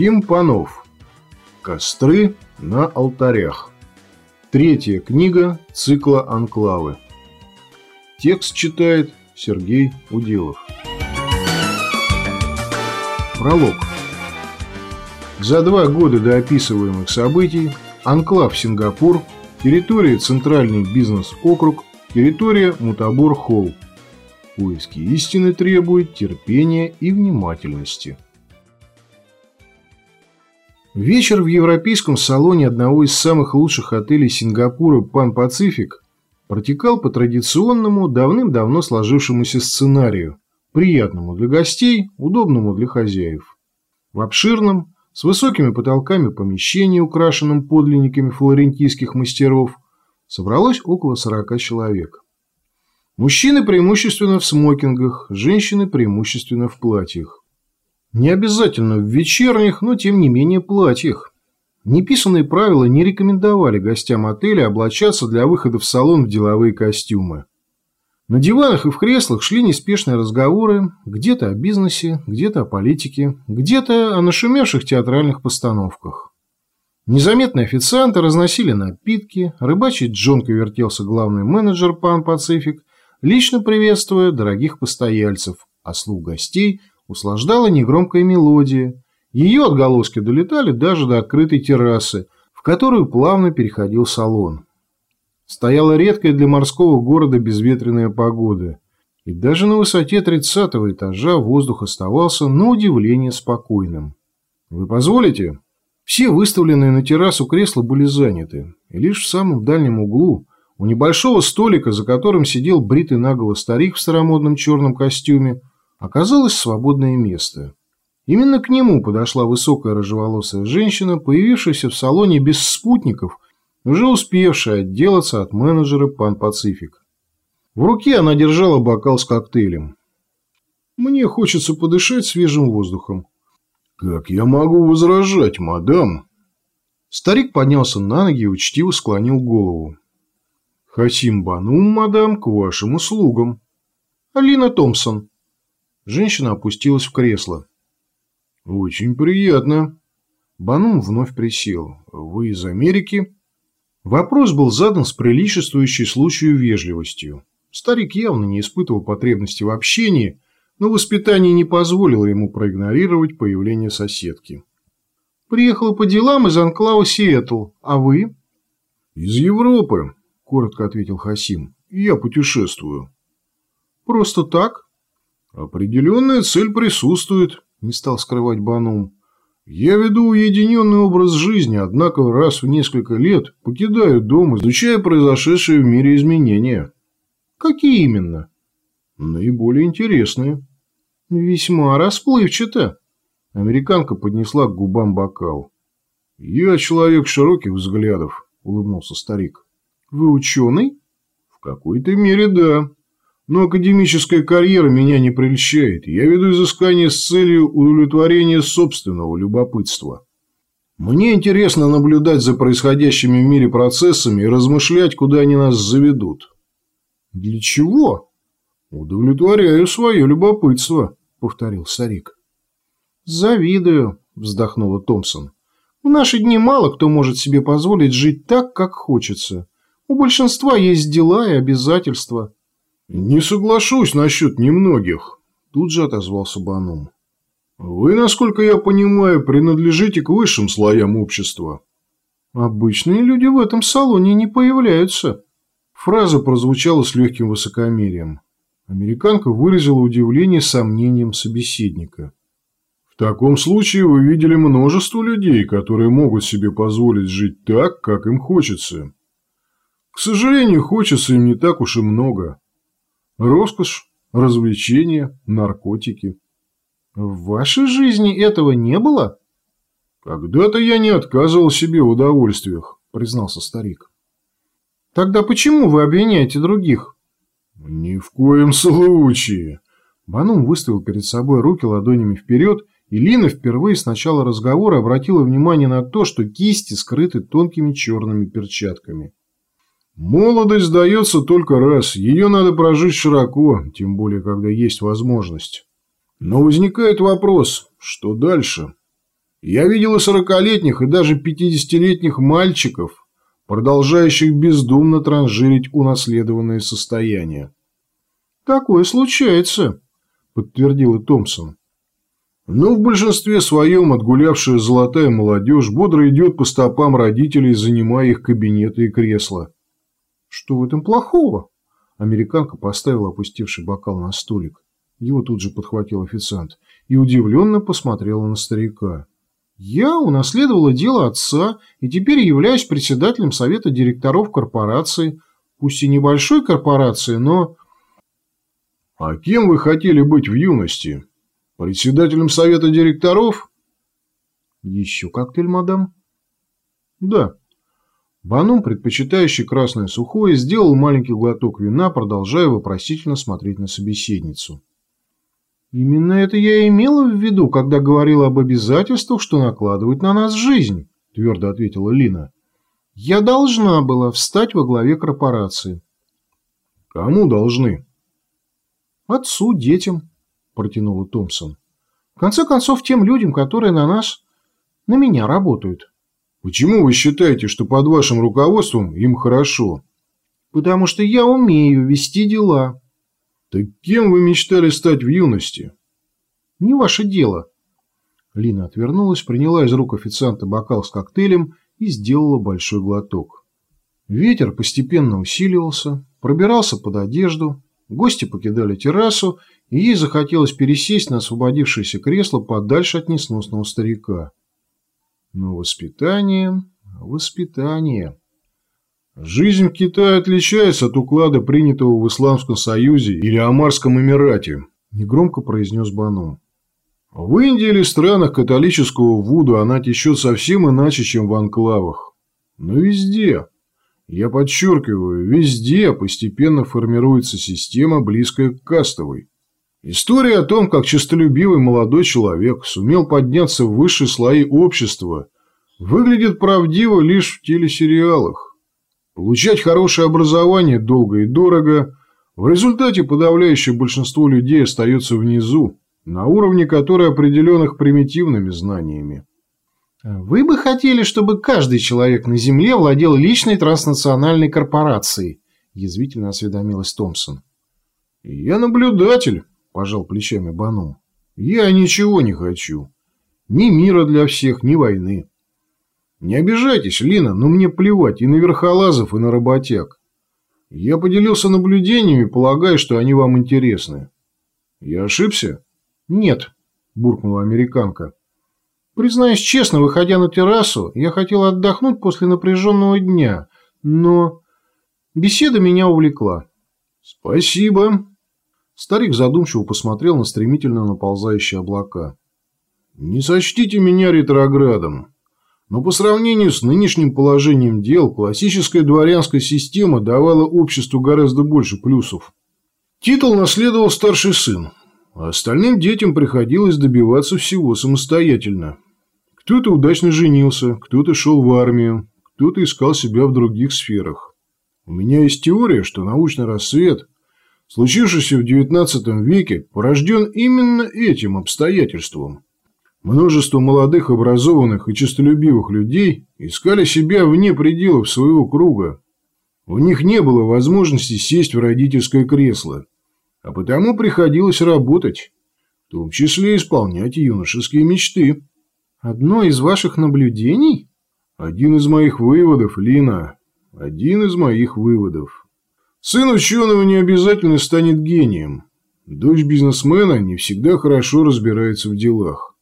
Вадим Панов. Костры на алтарях. Третья книга цикла «Анклавы». Текст читает Сергей Уделов. Пролог. За два года до описываемых событий Анклав Сингапур, территория Центральный бизнес-округ, территория Мутабор-Холл. Поиски истины требуют терпения и внимательности. Вечер в европейском салоне одного из самых лучших отелей Сингапура «Пан Пацифик» протекал по традиционному, давным-давно сложившемуся сценарию, приятному для гостей, удобному для хозяев. В обширном, с высокими потолками помещении, украшенном подлинниками флорентийских мастеров, собралось около 40 человек. Мужчины преимущественно в смокингах, женщины преимущественно в платьях. Не обязательно в вечерних, но тем не менее платьях. Неписанные правила не рекомендовали гостям отеля облачаться для выхода в салон в деловые костюмы. На диванах и в креслах шли неспешные разговоры, где-то о бизнесе, где-то о политике, где-то о нашумевших театральных постановках. Незаметные официанты разносили напитки, рыбачий Джонко вертелся главный менеджер Пан Пацифик лично приветствуя дорогих постояльцев, а слух гостей услаждала негромкая мелодия. Ее отголоски долетали даже до открытой террасы, в которую плавно переходил салон. Стояла редкая для морского города безветренная погода, и даже на высоте 30 этажа воздух оставался на удивление спокойным. «Вы позволите?» Все выставленные на террасу кресла были заняты, и лишь в самом дальнем углу у небольшого столика, за которым сидел бритый наголо старик в старомодном черном костюме, оказалось свободное место. Именно к нему подошла высокая рыжеволосая женщина, появившаяся в салоне без спутников, уже успевшая отделаться от менеджера Пан Пацифик. В руке она держала бокал с коктейлем. «Мне хочется подышать свежим воздухом». «Как я могу возражать, мадам?» Старик поднялся на ноги и учтиво склонил голову. Хасим Банум, мадам, к вашим услугам. Алина Томпсон. Женщина опустилась в кресло. Очень приятно. Банум вновь присел. Вы из Америки? Вопрос был задан с приличествующей случаю вежливостью. Старик явно не испытывал потребности в общении, но воспитание не позволило ему проигнорировать появление соседки. «Приехала по делам из анклава Сиэтл. А вы?» «Из Европы коротко ответил Хасим. Я путешествую. Просто так? Определенная цель присутствует, не стал скрывать Банум. Я веду уединенный образ жизни, однако раз в несколько лет покидаю дом, изучая произошедшие в мире изменения. Какие именно? Наиболее интересные. Весьма расплывчато. Американка поднесла к губам бокал. «Я человек широких взглядов», — улыбнулся старик. Вы ученый? В какой-то мере да. Но академическая карьера меня не прельщает. Я веду изыскание с целью удовлетворения собственного любопытства. Мне интересно наблюдать за происходящими в мире процессами и размышлять, куда они нас заведут. Для чего? Удовлетворяю свое любопытство, повторил старик. Завидую, вздохнула Томпсон. В наши дни мало кто может себе позволить жить так, как хочется. У большинства есть дела и обязательства. Не соглашусь насчет немногих, тут же отозвался Банум. Вы, насколько я понимаю, принадлежите к высшим слоям общества. Обычные люди в этом салоне не появляются. Фраза прозвучала с легким высокомерием. Американка выразила удивление сомнением собеседника. В таком случае вы видели множество людей, которые могут себе позволить жить так, как им хочется. К сожалению, хочется им не так уж и много. Роскошь, развлечения, наркотики. В вашей жизни этого не было? Когда-то я не отказывал себе в удовольствиях, признался старик. Тогда почему вы обвиняете других? Ни в коем случае. Банум выставил перед собой руки ладонями вперед, и Лина впервые с начала разговора обратила внимание на то, что кисти скрыты тонкими черными перчатками. Молодость дается только раз, ее надо прожить широко, тем более, когда есть возможность. Но возникает вопрос, что дальше? Я видел и сорокалетних, и даже пятидесятилетних мальчиков, продолжающих бездумно транжирить унаследованное состояние. «Такое случается», – подтвердила Томпсон. Но в большинстве своем отгулявшая золотая молодежь бодро идет по стопам родителей, занимая их кабинеты и кресла. Что в этом плохого? Американка поставила опустевший бокал на столик. Его тут же подхватил официант и удивленно посмотрела на старика. Я унаследовала дело отца и теперь являюсь председателем совета директоров корпорации, пусть и небольшой корпорации, но... А кем вы хотели быть в юности? Председателем совета директоров? Еще коктейль, мадам? Да. Банум, предпочитающий красное сухое, сделал маленький глоток вина, продолжая вопросительно смотреть на собеседницу. «Именно это я имела в виду, когда говорила об обязательствах, что накладывает на нас жизнь», – твердо ответила Лина. «Я должна была встать во главе корпорации». «Кому должны?» «Отцу, детям, протянула Томпсон. В конце концов, тем людям, которые на нас, на меня работают. Почему вы считаете, что под вашим руководством им хорошо? Потому что я умею вести дела. Так кем вы мечтали стать в юности? Не ваше дело. Лина отвернулась, приняла из рук официанта бокал с коктейлем и сделала большой глоток. Ветер постепенно усиливался, пробирался под одежду, гости покидали террасу, и ей захотелось пересесть на освободившееся кресло подальше от несносного старика. Но воспитание... воспитание... Жизнь в Китае отличается от уклада, принятого в Исламском Союзе или Омарском Эмирате, негромко произнес Бану. В Индии или странах католического Вуду она течет совсем иначе, чем в анклавах. Но везде, я подчеркиваю, везде постепенно формируется система, близкая к кастовой. История о том, как честолюбивый молодой человек сумел подняться в высшие слои общества, выглядит правдиво лишь в телесериалах. Получать хорошее образование долго и дорого, в результате подавляющее большинство людей остается внизу, на уровне который определен их примитивными знаниями. Вы бы хотели, чтобы каждый человек на Земле владел личной транснациональной корпорацией, язвительно осведомилась Томпсон. Я наблюдатель, – пожал плечами Бану. «Я ничего не хочу. Ни мира для всех, ни войны. Не обижайтесь, Лина, но мне плевать и на верхолазов, и на работяг. Я поделился наблюдениями, полагая, что они вам интересны. Я ошибся?» «Нет», – буркнула американка. «Признаюсь честно, выходя на террасу, я хотел отдохнуть после напряженного дня, но беседа меня увлекла». «Спасибо», Старик задумчиво посмотрел на стремительно наползающие облака. «Не сочтите меня ретроградом, но по сравнению с нынешним положением дел классическая дворянская система давала обществу гораздо больше плюсов. Титул наследовал старший сын, а остальным детям приходилось добиваться всего самостоятельно. Кто-то удачно женился, кто-то шел в армию, кто-то искал себя в других сферах. У меня есть теория, что научный рассвет – случившийся в XIX веке, порожден именно этим обстоятельством. Множество молодых, образованных и честолюбивых людей искали себя вне пределов своего круга. У них не было возможности сесть в родительское кресло, а потому приходилось работать, в том числе исполнять юношеские мечты. Одно из ваших наблюдений? Один из моих выводов, Лина. Один из моих выводов. Сын ученого не обязательно станет гением. Дочь бизнесмена не всегда хорошо разбирается в делах.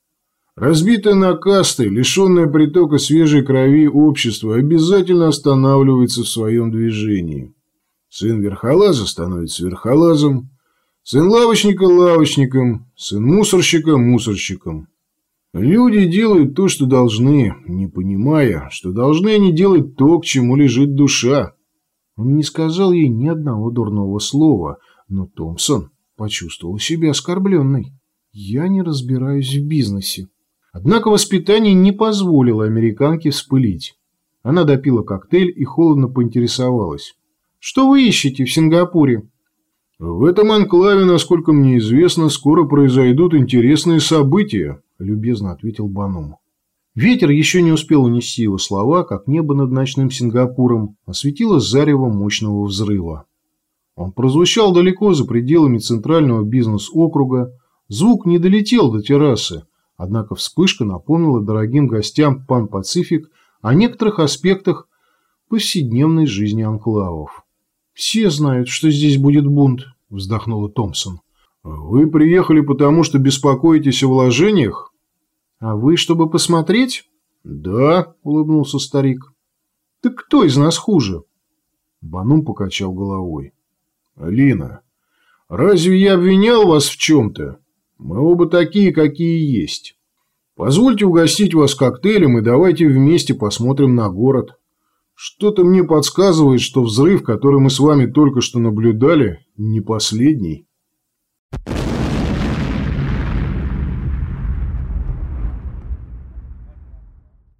Разбитое на касты, лишенное притока свежей крови общество обязательно останавливается в своем движении. Сын верхолаза становится верхолазом, сын лавочника – лавочником, сын мусорщика – мусорщиком. Люди делают то, что должны, не понимая, что должны они делать то, к чему лежит душа. Он не сказал ей ни одного дурного слова, но Томпсон почувствовал себя оскорбленной. Я не разбираюсь в бизнесе. Однако воспитание не позволило американке вспылить. Она допила коктейль и холодно поинтересовалась. «Что вы ищете в Сингапуре?» «В этом анклаве, насколько мне известно, скоро произойдут интересные события», – любезно ответил Банум. Ветер еще не успел унести его слова, как небо над ночным Сингапуром осветило зарево мощного взрыва. Он прозвучал далеко за пределами центрального бизнес-округа, звук не долетел до террасы, однако вспышка напомнила дорогим гостям Пан-Пацифик о некоторых аспектах повседневной жизни анклавов. «Все знают, что здесь будет бунт», – вздохнула Томпсон. «Вы приехали потому, что беспокоитесь о вложениях?» «А вы, чтобы посмотреть?» «Да», – улыбнулся старик. «Так кто из нас хуже?» Банум покачал головой. «Алина, разве я обвинял вас в чем-то? Мы оба такие, какие есть. Позвольте угостить вас коктейлем и давайте вместе посмотрим на город. Что-то мне подсказывает, что взрыв, который мы с вами только что наблюдали, не последний».